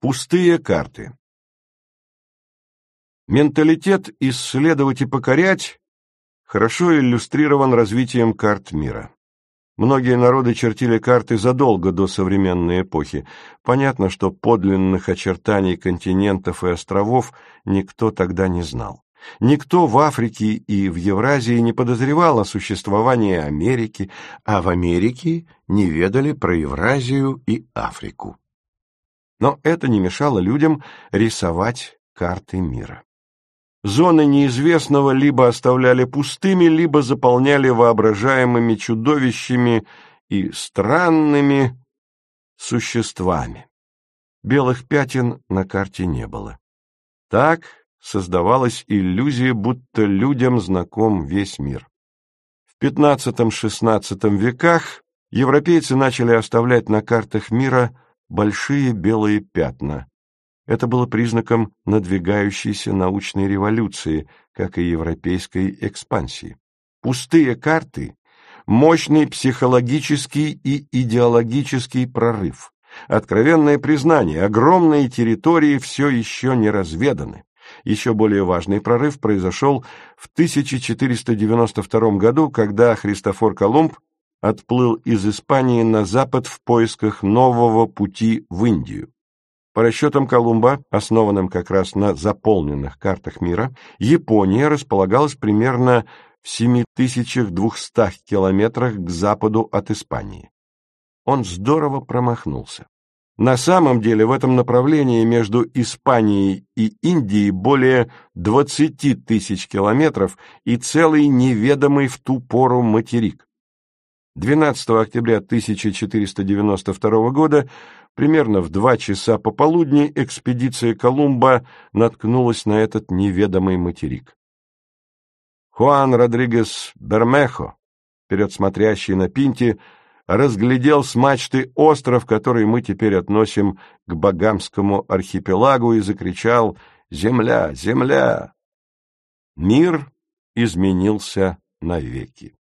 Пустые карты. Менталитет исследовать и покорять хорошо иллюстрирован развитием карт мира. Многие народы чертили карты задолго до современной эпохи. Понятно, что подлинных очертаний континентов и островов никто тогда не знал. Никто в Африке и в Евразии не подозревал о существовании Америки, а в Америке не ведали про Евразию и Африку. Но это не мешало людям рисовать карты мира. Зоны неизвестного либо оставляли пустыми, либо заполняли воображаемыми чудовищами и странными существами. Белых пятен на карте не было. Так создавалась иллюзия, будто людям знаком весь мир. В XV-XVI веках европейцы начали оставлять на картах мира большие белые пятна. Это было признаком надвигающейся научной революции, как и европейской экспансии. Пустые карты – мощный психологический и идеологический прорыв. Откровенное признание, огромные территории все еще не разведаны. Еще более важный прорыв произошел в 1492 году, когда Христофор Колумб отплыл из Испании на запад в поисках нового пути в Индию. По расчетам Колумба, основанным как раз на заполненных картах мира, Япония располагалась примерно в 7200 километрах к западу от Испании. Он здорово промахнулся. На самом деле в этом направлении между Испанией и Индией более 20 тысяч километров и целый неведомый в ту пору материк. 12 октября 1492 года, примерно в два часа пополудни, экспедиция Колумба наткнулась на этот неведомый материк. Хуан Родригес Бермехо, вперед на Пинте, разглядел с мачты остров, который мы теперь относим к Багамскому архипелагу, и закричал «Земля! Земля!». Мир изменился навеки.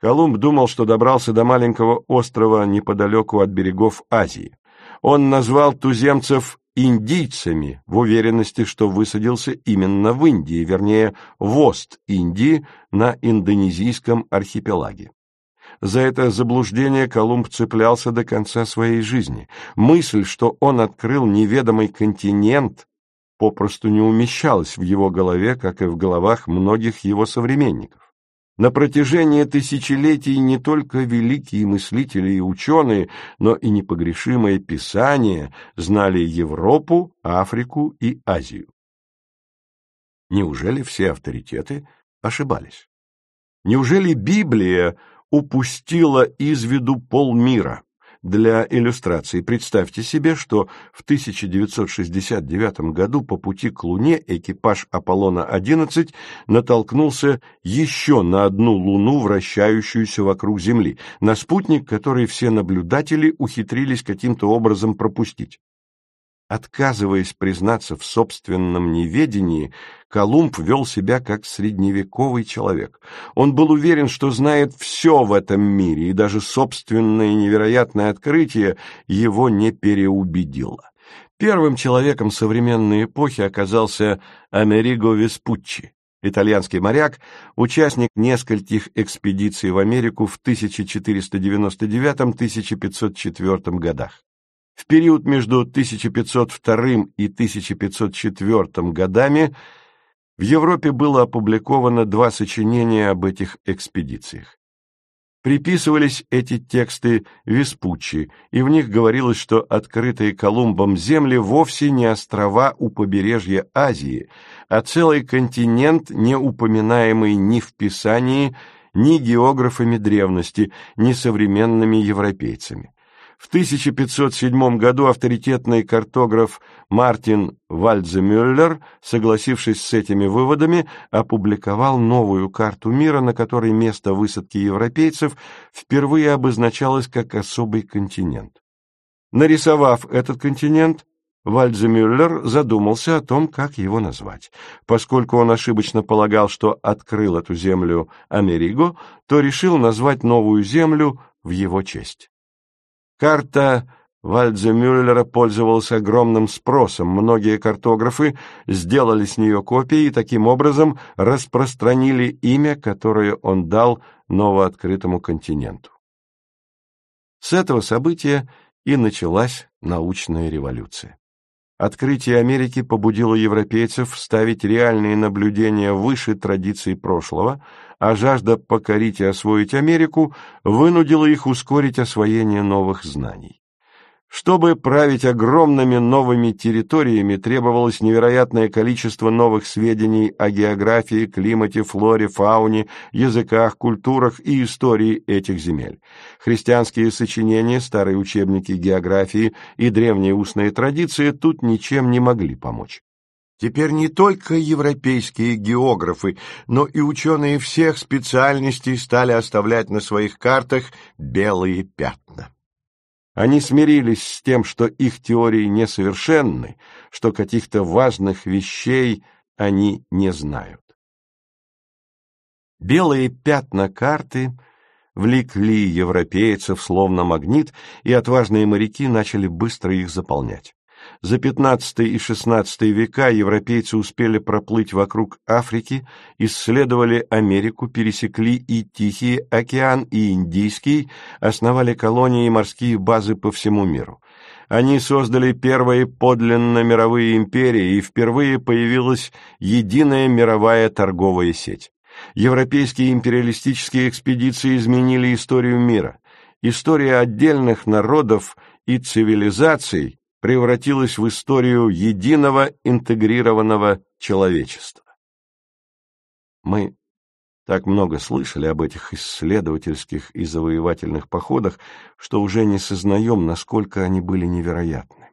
Колумб думал, что добрался до маленького острова неподалеку от берегов Азии. Он назвал туземцев индийцами в уверенности, что высадился именно в Индии, вернее, в Ост-Индии на индонезийском архипелаге. За это заблуждение Колумб цеплялся до конца своей жизни. Мысль, что он открыл неведомый континент, попросту не умещалась в его голове, как и в головах многих его современников. На протяжении тысячелетий не только великие мыслители и ученые, но и непогрешимое Писание знали Европу, Африку и Азию. Неужели все авторитеты ошибались? Неужели Библия упустила из виду полмира? Для иллюстрации представьте себе, что в 1969 году по пути к Луне экипаж Аполлона-11 натолкнулся еще на одну Луну, вращающуюся вокруг Земли, на спутник, который все наблюдатели ухитрились каким-то образом пропустить. Отказываясь признаться в собственном неведении, Колумб вел себя как средневековый человек. Он был уверен, что знает все в этом мире, и даже собственное невероятное открытие его не переубедило. Первым человеком современной эпохи оказался Америго Веспуччи, итальянский моряк, участник нескольких экспедиций в Америку в 1499-1504 годах. В период между 1502 и 1504 годами в Европе было опубликовано два сочинения об этих экспедициях. Приписывались эти тексты Веспуччи, и в них говорилось, что открытые Колумбом земли вовсе не острова у побережья Азии, а целый континент, не упоминаемый ни в Писании, ни географами древности, ни современными европейцами. В 1507 году авторитетный картограф Мартин Вальдземюллер, согласившись с этими выводами, опубликовал новую карту мира, на которой место высадки европейцев впервые обозначалось как особый континент. Нарисовав этот континент, Вальдземюллер задумался о том, как его назвать. Поскольку он ошибочно полагал, что открыл эту землю Америго, то решил назвать новую землю в его честь. Карта Вальдземюллера пользовался огромным спросом. Многие картографы сделали с нее копии и таким образом распространили имя, которое он дал новооткрытому континенту. С этого события и началась научная революция. Открытие Америки побудило европейцев ставить реальные наблюдения выше традиций прошлого, а жажда покорить и освоить Америку вынудила их ускорить освоение новых знаний. Чтобы править огромными новыми территориями, требовалось невероятное количество новых сведений о географии, климате, флоре, фауне, языках, культурах и истории этих земель. Христианские сочинения, старые учебники географии и древние устные традиции тут ничем не могли помочь. Теперь не только европейские географы, но и ученые всех специальностей стали оставлять на своих картах белые пятна. Они смирились с тем, что их теории несовершенны, что каких-то важных вещей они не знают. Белые пятна карты влекли европейцев словно магнит, и отважные моряки начали быстро их заполнять. За XV и XVI века европейцы успели проплыть вокруг Африки, исследовали Америку, пересекли и Тихий океан, и Индийский, основали колонии и морские базы по всему миру. Они создали первые подлинно мировые империи, и впервые появилась единая мировая торговая сеть. Европейские империалистические экспедиции изменили историю мира. История отдельных народов и цивилизаций превратилась в историю единого интегрированного человечества. Мы так много слышали об этих исследовательских и завоевательных походах, что уже не сознаем, насколько они были невероятны.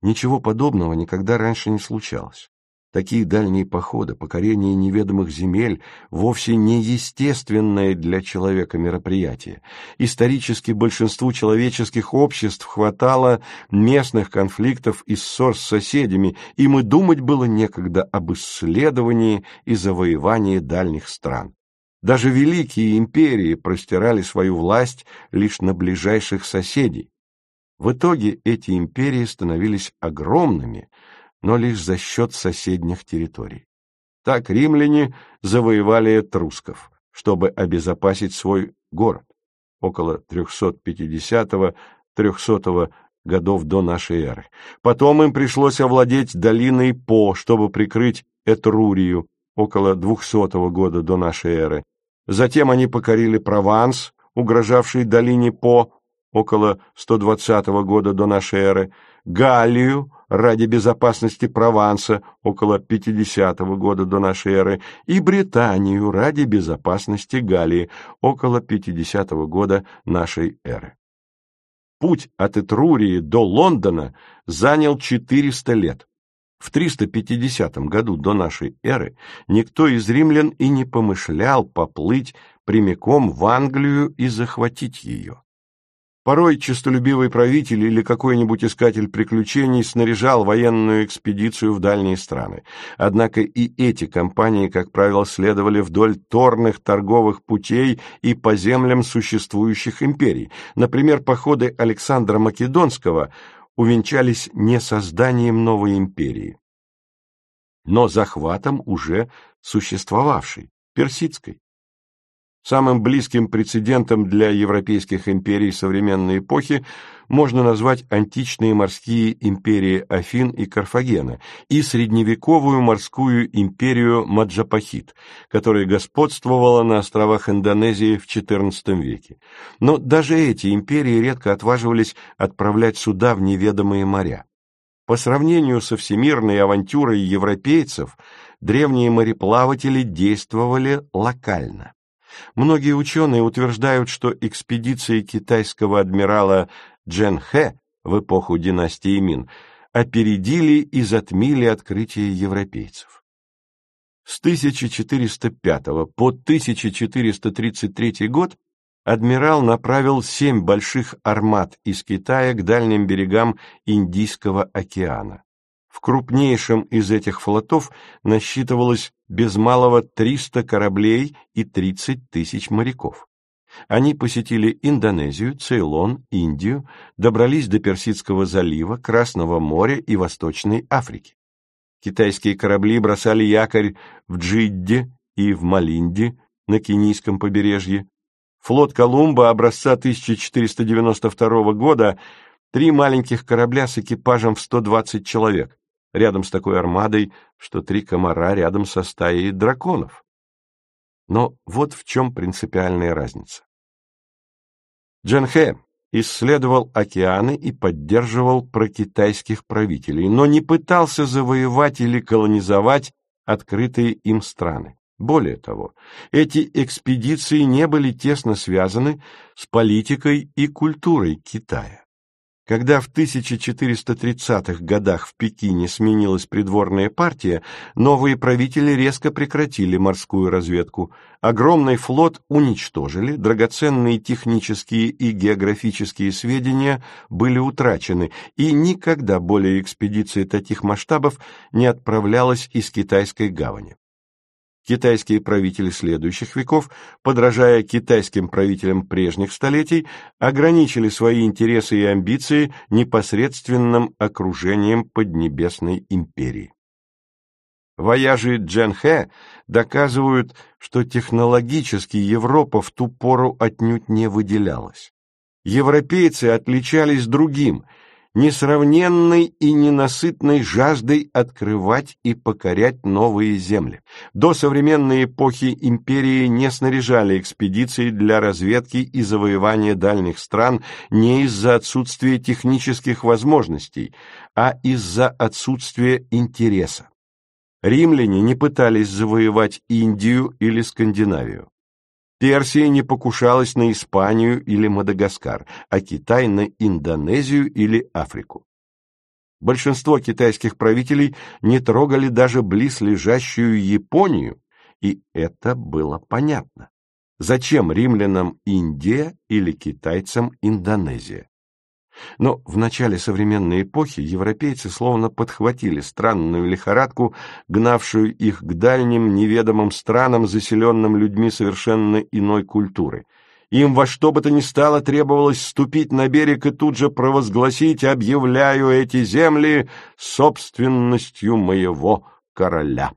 Ничего подобного никогда раньше не случалось. Такие дальние походы, покорение неведомых земель – вовсе не естественное для человека мероприятие. Исторически большинству человеческих обществ хватало местных конфликтов и ссор с соседями, им и думать было некогда об исследовании и завоевании дальних стран. Даже великие империи простирали свою власть лишь на ближайших соседей. В итоге эти империи становились огромными – но лишь за счет соседних территорий. Так римляне завоевали этрусков, чтобы обезопасить свой город около 350-300 годов до нашей эры. Потом им пришлось овладеть долиной По, чтобы прикрыть Этрурию около 200 года до нашей эры. Затем они покорили Прованс, угрожавший долине По около 120 года до нашей эры, Галлию ради безопасности Прованса около 50 года до нашей эры и Британию ради безопасности Галлии около 50 года нашей эры. Путь от Этрурии до Лондона занял 400 лет. В 350 году до нашей эры никто из римлян и не помышлял поплыть прямиком в Англию и захватить ее. Порой честолюбивый правитель или какой-нибудь искатель приключений снаряжал военную экспедицию в дальние страны. Однако и эти компании, как правило, следовали вдоль торных торговых путей и по землям существующих империй. Например, походы Александра Македонского увенчались не созданием новой империи, но захватом уже существовавшей, персидской. Самым близким прецедентом для европейских империй современной эпохи можно назвать античные морские империи Афин и Карфагена и средневековую морскую империю Маджапахит, которая господствовала на островах Индонезии в XIV веке. Но даже эти империи редко отваживались отправлять суда в неведомые моря. По сравнению со всемирной авантюрой европейцев, древние мореплаватели действовали локально. Многие ученые утверждают, что экспедиции китайского адмирала Джен Хэ в эпоху династии Мин опередили и затмили открытие европейцев. С 1405 по 1433 год адмирал направил семь больших армат из Китая к дальним берегам Индийского океана. В крупнейшем из этих флотов насчитывалось без малого 300 кораблей и 30 тысяч моряков. Они посетили Индонезию, Цейлон, Индию, добрались до Персидского залива, Красного моря и Восточной Африки. Китайские корабли бросали якорь в Джидде и в Малинде на Кенийском побережье. Флот Колумба образца 1492 года – три маленьких корабля с экипажем в 120 человек, рядом с такой армадой, что три комара рядом со стаей драконов. Но вот в чем принципиальная разница. Джанхэ исследовал океаны и поддерживал прокитайских правителей, но не пытался завоевать или колонизовать открытые им страны. Более того, эти экспедиции не были тесно связаны с политикой и культурой Китая. Когда в 1430-х годах в Пекине сменилась придворная партия, новые правители резко прекратили морскую разведку. Огромный флот уничтожили, драгоценные технические и географические сведения были утрачены, и никогда более экспедиция таких масштабов не отправлялась из китайской гавани. Китайские правители следующих веков, подражая китайским правителям прежних столетий, ограничили свои интересы и амбиции непосредственным окружением Поднебесной империи. Вояжи Дженхэ доказывают, что технологически Европа в ту пору отнюдь не выделялась. Европейцы отличались другим – несравненной и ненасытной жаждой открывать и покорять новые земли. До современной эпохи империи не снаряжали экспедиции для разведки и завоевания дальних стран не из-за отсутствия технических возможностей, а из-за отсутствия интереса. Римляне не пытались завоевать Индию или Скандинавию. Персия не покушалась на Испанию или Мадагаскар, а Китай на Индонезию или Африку. Большинство китайских правителей не трогали даже близлежащую Японию, и это было понятно. Зачем римлянам Индия или китайцам Индонезия? Но в начале современной эпохи европейцы словно подхватили странную лихорадку, гнавшую их к дальним неведомым странам, заселенным людьми совершенно иной культуры. Им во что бы то ни стало требовалось ступить на берег и тут же провозгласить «объявляю эти земли собственностью моего короля».